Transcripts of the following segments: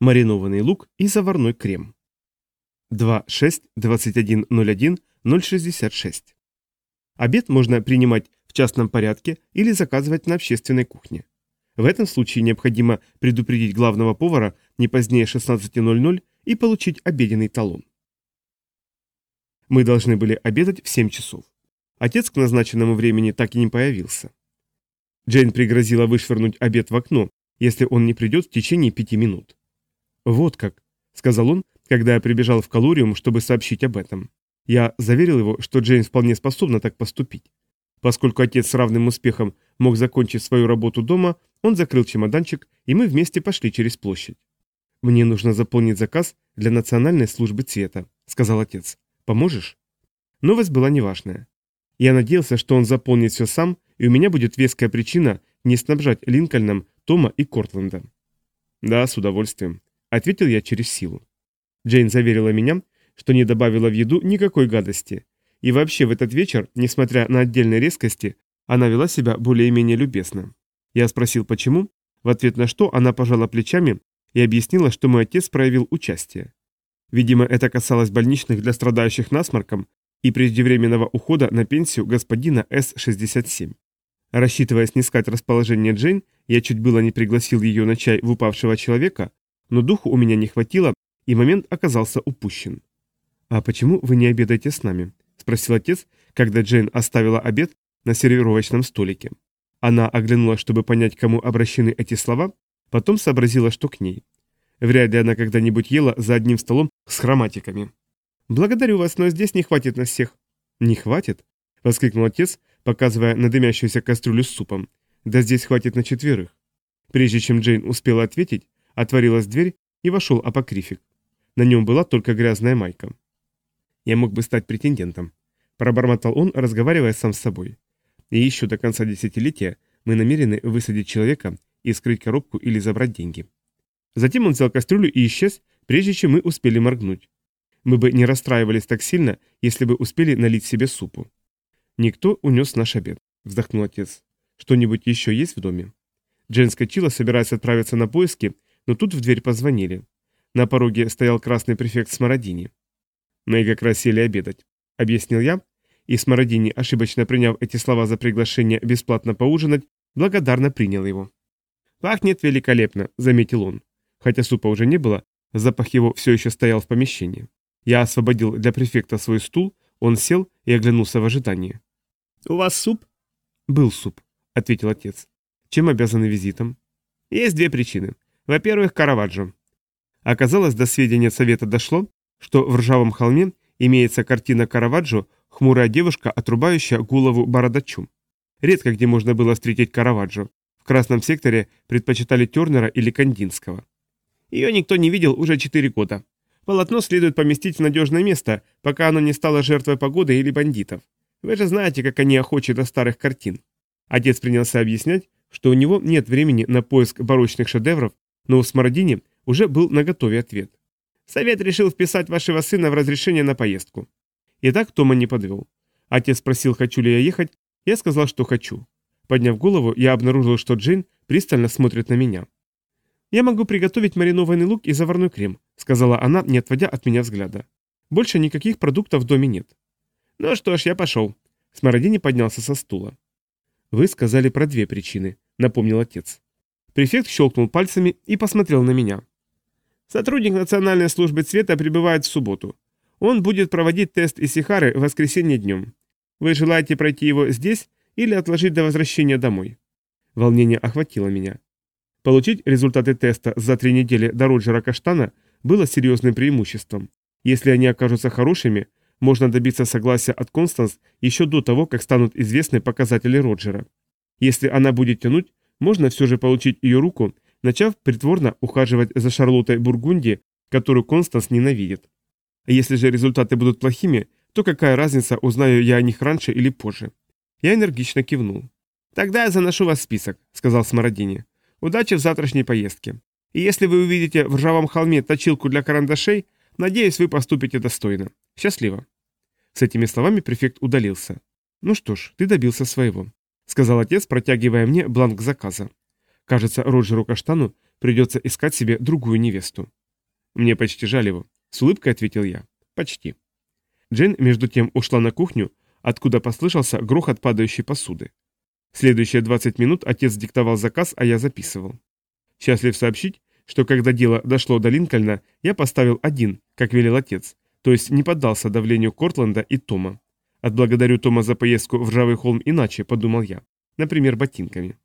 маринованный лук и заварной крем. 2.6.21.01.066. Обед можно принимать в частном порядке или заказывать на общественной кухне. В этом случае необходимо предупредить главного повара не позднее 16.00 и получить обеденный талон. Мы должны были обедать в 7 часов. Отец к назначенному времени так и не появился. Джейн пригрозила вышвырнуть обед в окно, если он не придет в течение пяти минут. «Вот как», — сказал он, когда я прибежал в Калуриум, чтобы сообщить об этом. Я заверил его, что Джейн вполне способна так поступить. Поскольку отец с равным успехом мог закончить свою работу дома, он закрыл чемоданчик, и мы вместе пошли через площадь. «Мне нужно заполнить заказ для Национальной службы цвета», — сказал отец. «Поможешь?» Новость была неважная. Я надеялся, что он заполнит все сам, и у меня будет веская причина не снабжать Линкольном Тома и Кортленда. «Да, с удовольствием», — ответил я через силу. Джейн заверила меня, что не добавила в еду никакой гадости. И вообще в этот вечер, несмотря на отдельные резкости, она вела себя более-менее любезно. Я спросил, почему, в ответ на что она пожала плечами и объяснила, что мой отец проявил участие. Видимо, это касалось больничных для страдающих насморком, и преждевременного ухода на пенсию господина С-67. Рассчитывая снискать расположение Джейн, я чуть было не пригласил ее на чай в упавшего человека, но духу у меня не хватило, и момент оказался упущен. «А почему вы не обедаете с нами?» – спросил отец, когда Джейн оставила обед на сервировочном столике. Она оглянулась, чтобы понять, кому обращены эти слова, потом сообразила, что к ней. Вряд ли она когда-нибудь ела за одним столом с хроматиками. «Благодарю вас, но здесь не хватит на всех». «Не хватит?» — воскликнул отец, показывая на дымящуюся кастрюлю с супом. «Да здесь хватит на четверых». Прежде чем Джейн успела ответить, отворилась дверь и вошел апокрифик. На нем была только грязная майка. «Я мог бы стать претендентом», — пробормотал он, разговаривая сам с собой. «И еще до конца десятилетия мы намерены высадить человека и скрыть коробку или забрать деньги». Затем он взял кастрюлю и исчез, прежде чем мы успели моргнуть. Мы бы не расстраивались так сильно, если бы успели налить себе супу. Никто унес наш обед, вздохнул отец. Что-нибудь еще есть в доме? Джейн скочила, собираясь отправиться на поиски, но тут в дверь позвонили. На пороге стоял красный префект Смородини. «Мы как раз сели обедать», — объяснил я, и Смородини, ошибочно приняв эти слова за приглашение бесплатно поужинать, благодарно принял его. «Пахнет великолепно», — заметил он. Хотя супа уже не было, запах его все еще стоял в помещении. Я освободил для префекта свой стул, он сел и оглянулся в ожидании. «У вас суп?» «Был суп», — ответил отец. «Чем обязаны визитом?» «Есть две причины. Во-первых, Караваджо». Оказалось, до сведения совета дошло, что в ржавом холме имеется картина Караваджо «Хмурая девушка, отрубающая голову бородачу». Редко где можно было встретить Караваджо. В красном секторе предпочитали Тернера или Кандинского. Ее никто не видел уже четыре года. Полотно следует поместить в надежное место, пока оно не стало жертвой погоды или бандитов. Вы же знаете, как они охочи до старых картин. Отец принялся объяснять, что у него нет времени на поиск барочных шедевров, но у Смородини уже был наготове ответ. Совет решил вписать вашего сына в разрешение на поездку. Итак, Тома не подвел. Отец спросил, хочу ли я ехать, я сказал, что хочу. Подняв голову, я обнаружил, что Джейн пристально смотрит на меня. «Я могу приготовить маринованный лук и заварной крем», сказала она, не отводя от меня взгляда. «Больше никаких продуктов в доме нет». «Ну что ж, я пошел». Смородини поднялся со стула. «Вы сказали про две причины», — напомнил отец. Префект щелкнул пальцами и посмотрел на меня. «Сотрудник Национальной службы цвета прибывает в субботу. Он будет проводить тест Исихары в воскресенье днем. Вы желаете пройти его здесь или отложить до возвращения домой?» Волнение охватило меня. Получить результаты теста за три недели до Роджера Каштана было серьезным преимуществом. Если они окажутся хорошими, можно добиться согласия от Констанс еще до того, как станут известны показатели Роджера. Если она будет тянуть, можно все же получить ее руку, начав притворно ухаживать за Шарлоттой Бургунди, которую Констанс ненавидит. А если же результаты будут плохими, то какая разница, узнаю я о них раньше или позже. Я энергично кивнул. «Тогда я заношу вас в список», — сказал Смородини. Удачи в завтрашней поездке. И если вы увидите в ржавом холме точилку для карандашей, надеюсь, вы поступите достойно. Счастливо. С этими словами префект удалился. Ну что ж, ты добился своего, сказал отец, протягивая мне бланк заказа. Кажется, Роджеру Каштану придется искать себе другую невесту. Мне почти жаль его. С улыбкой ответил я. Почти. Джейн между тем ушла на кухню, откуда послышался грохот падающей посуды. Следующие 20 минут отец диктовал заказ, а я записывал. Счастлив сообщить, что когда дело дошло до Линкольна, я поставил один, как велел отец, то есть не поддался давлению Кортленда и Тома. Отблагодарю Тома за поездку в Ржавый холм иначе, подумал я. Например, ботинками.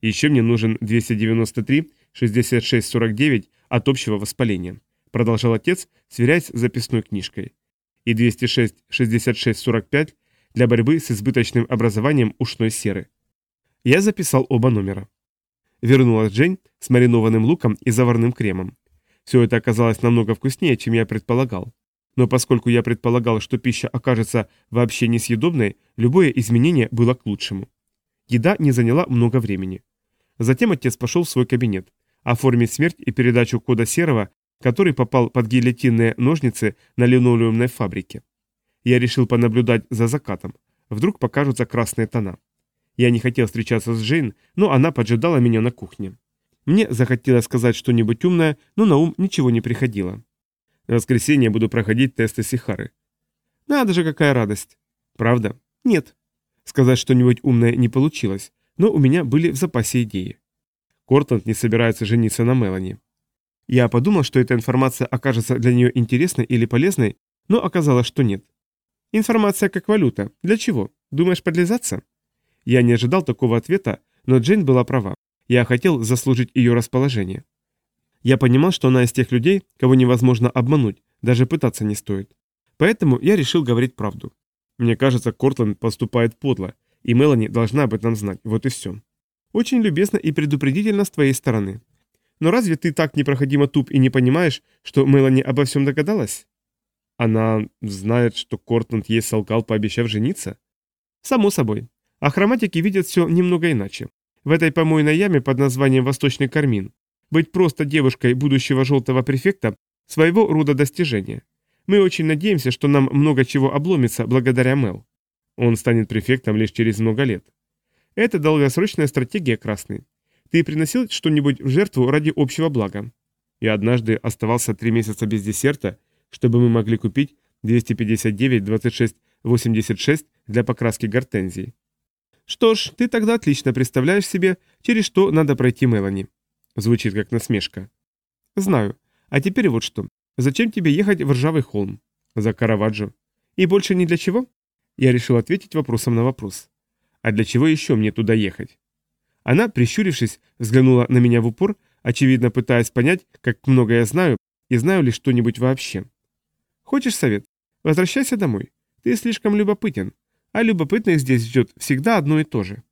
Еще мне нужен 293, 66, 49 от общего воспаления, продолжал отец, сверяясь с записной книжкой. И 206, 66, 45 для борьбы с избыточным образованием ушной серы. Я записал оба номера. Вернулась Джейн с маринованным луком и заварным кремом. Все это оказалось намного вкуснее, чем я предполагал. Но поскольку я предполагал, что пища окажется вообще несъедобной, любое изменение было к лучшему. Еда не заняла много времени. Затем отец пошел в свой кабинет, оформить смерть и передачу кода серого, который попал под гильотинные ножницы на линолеумной фабрике. Я решил понаблюдать за закатом. Вдруг покажутся красные тона. Я не хотел встречаться с Джейн, но она поджидала меня на кухне. Мне захотелось сказать что-нибудь умное, но на ум ничего не приходило. В воскресенье буду проходить тесты Сихары. Надо же, какая радость. Правда? Нет. Сказать что-нибудь умное не получилось, но у меня были в запасе идеи. Кортланд не собирается жениться на Мелани. Я подумал, что эта информация окажется для нее интересной или полезной, но оказалось, что нет. Информация как валюта. Для чего? Думаешь подлизаться? Я не ожидал такого ответа, но Джейн была права. Я хотел заслужить ее расположение. Я понимал, что она из тех людей, кого невозможно обмануть, даже пытаться не стоит. Поэтому я решил говорить правду. Мне кажется, Кортленд поступает подло, и Мелани должна об этом знать, вот и все. Очень любезно и предупредительно с твоей стороны. Но разве ты так непроходимо туп и не понимаешь, что Мелани обо всем догадалась? Она знает, что Кортленд ей солгал, пообещав жениться? Само собой. А хроматики видят все немного иначе. В этой помойной яме под названием «Восточный кармин» быть просто девушкой будущего желтого префекта – своего рода достижение. Мы очень надеемся, что нам много чего обломится благодаря Мел. Он станет префектом лишь через много лет. Это долгосрочная стратегия, Красный. Ты приносил что-нибудь в жертву ради общего блага. Я однажды оставался три месяца без десерта, чтобы мы могли купить 259-26-86 для покраски гортензий. Что ж, ты тогда отлично представляешь себе, через что надо пройти Мелани. Звучит как насмешка. Знаю. А теперь вот что. Зачем тебе ехать в Ржавый холм? За Караваджо. И больше ни для чего? Я решил ответить вопросом на вопрос. А для чего еще мне туда ехать? Она, прищурившись, взглянула на меня в упор, очевидно пытаясь понять, как много я знаю и знаю ли что-нибудь вообще. Хочешь совет? Возвращайся домой. Ты слишком любопытен. А любопытных здесь ждет всегда одно и то же.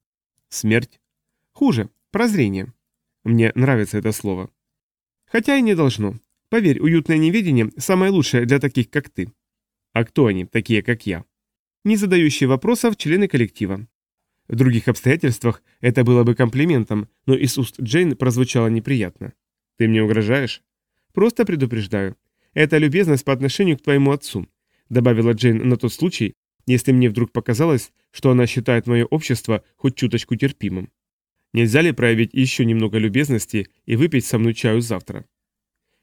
Смерть. Хуже. Прозрение. Мне нравится это слово. Хотя и не должно. Поверь, уютное неведение – самое лучшее для таких, как ты. А кто они, такие, как я? Не задающие вопросов члены коллектива. В других обстоятельствах это было бы комплиментом, но из уст Джейн прозвучало неприятно. Ты мне угрожаешь? Просто предупреждаю. Это любезность по отношению к твоему отцу, добавила Джейн на тот случай, если мне вдруг показалось, что она считает мое общество хоть чуточку терпимым. Нельзя ли проявить еще немного любезности и выпить со мной чаю завтра?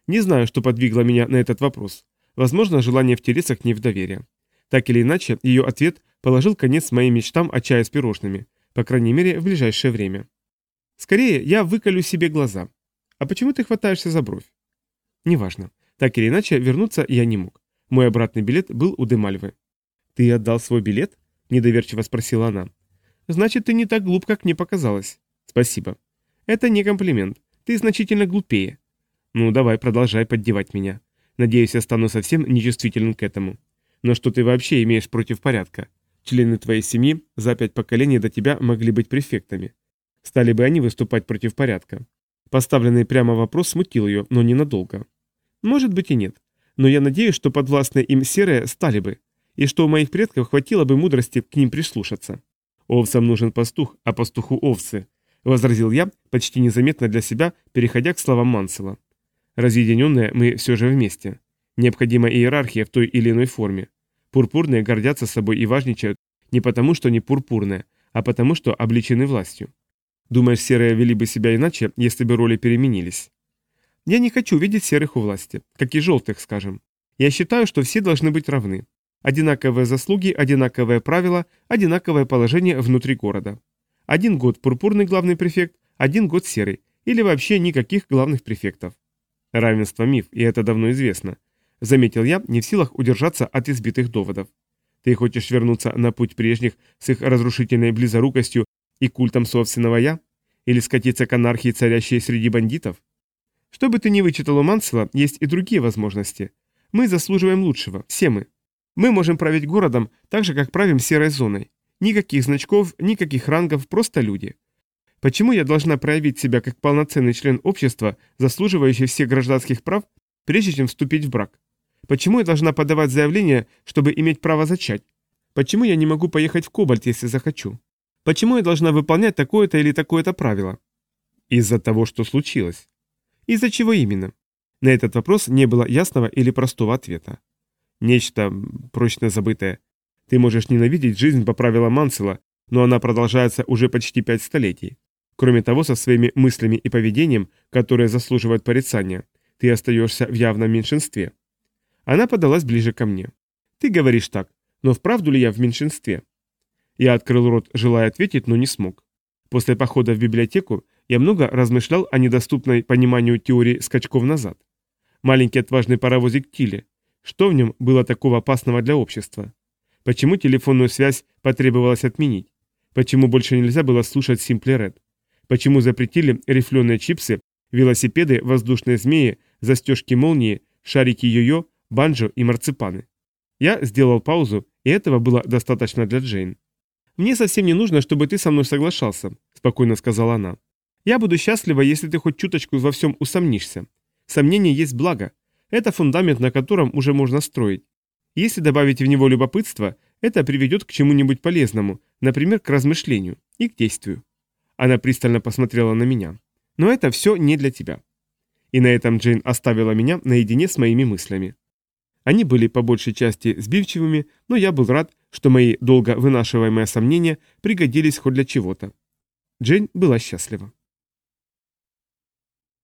Не знаю, что подвигло меня на этот вопрос. Возможно, желание втереться к ней в доверие. Так или иначе, ее ответ положил конец моим мечтам о чае с пирожными, по крайней мере, в ближайшее время. Скорее, я выколю себе глаза. А почему ты хватаешься за бровь? Неважно. Так или иначе, вернуться я не мог. Мой обратный билет был у Демальвы. «Ты отдал свой билет?» – недоверчиво спросила она. «Значит, ты не так глуп, как мне показалось». «Спасибо». «Это не комплимент. Ты значительно глупее». «Ну, давай, продолжай поддевать меня. Надеюсь, я стану совсем нечувствителен к этому. Но что ты вообще имеешь против порядка? Члены твоей семьи за пять поколений до тебя могли быть префектами. Стали бы они выступать против порядка? Поставленный прямо вопрос смутил ее, но ненадолго. Может быть и нет. Но я надеюсь, что подвластные им серые стали бы, и что у моих предков хватило бы мудрости к ним прислушаться. Овцам нужен пастух, а пастуху овцы, возразил я, почти незаметно для себя, переходя к словам Мансела. Разъединенные мы все же вместе. Необходима иерархия в той или иной форме. Пурпурные гордятся собой и важничают не потому, что они пурпурные, а потому, что обличены властью. Думаешь, серые вели бы себя иначе, если бы роли переменились? Я не хочу видеть серых у власти, как и желтых, скажем. Я считаю, что все должны быть равны. Одинаковые заслуги, одинаковые правила, одинаковое положение внутри города. Один год пурпурный главный префект, один год серый, или вообще никаких главных префектов. Равенство миф, и это давно известно. Заметил я, не в силах удержаться от избитых доводов. Ты хочешь вернуться на путь прежних с их разрушительной близорукостью и культом собственного «я»? Или скатиться к анархии, царящей среди бандитов? Что бы ты ни вычитал у Мансела, есть и другие возможности. Мы заслуживаем лучшего, все мы. Мы можем править городом так же, как правим серой зоной. Никаких значков, никаких рангов, просто люди. Почему я должна проявить себя как полноценный член общества, заслуживающий всех гражданских прав, прежде чем вступить в брак? Почему я должна подавать заявление, чтобы иметь право зачать? Почему я не могу поехать в Кобальт, если захочу? Почему я должна выполнять такое-то или такое-то правило? Из-за того, что случилось. Из-за чего именно? На этот вопрос не было ясного или простого ответа. Нечто прочно забытое. Ты можешь ненавидеть жизнь по правилам Мансела, но она продолжается уже почти пять столетий. Кроме того, со своими мыслями и поведением, которые заслуживают порицания, ты остаешься в явном меньшинстве. Она подалась ближе ко мне. Ты говоришь так, но вправду ли я в меньшинстве? Я открыл рот, желая ответить, но не смог. После похода в библиотеку я много размышлял о недоступной пониманию теории скачков назад. Маленький отважный паровозик Тилли. Что в нем было такого опасного для общества? Почему телефонную связь потребовалось отменить? Почему больше нельзя было слушать Simply Red? Почему запретили рифленые чипсы, велосипеды, воздушные змеи, застежки молнии, шарики йо-йо, банджо и марципаны? Я сделал паузу, и этого было достаточно для Джейн. «Мне совсем не нужно, чтобы ты со мной соглашался», – спокойно сказала она. «Я буду счастлива, если ты хоть чуточку во всем усомнишься. Сомнение есть благо. Это фундамент, на котором уже можно строить. Если добавить в него любопытство, это приведет к чему-нибудь полезному, например, к размышлению и к действию». Она пристально посмотрела на меня. «Но это все не для тебя». И на этом Джейн оставила меня наедине с моими мыслями. Они были по большей части сбивчивыми, но я был рад, что мои долго вынашиваемые сомнения пригодились хоть для чего-то. Джейн была счастлива.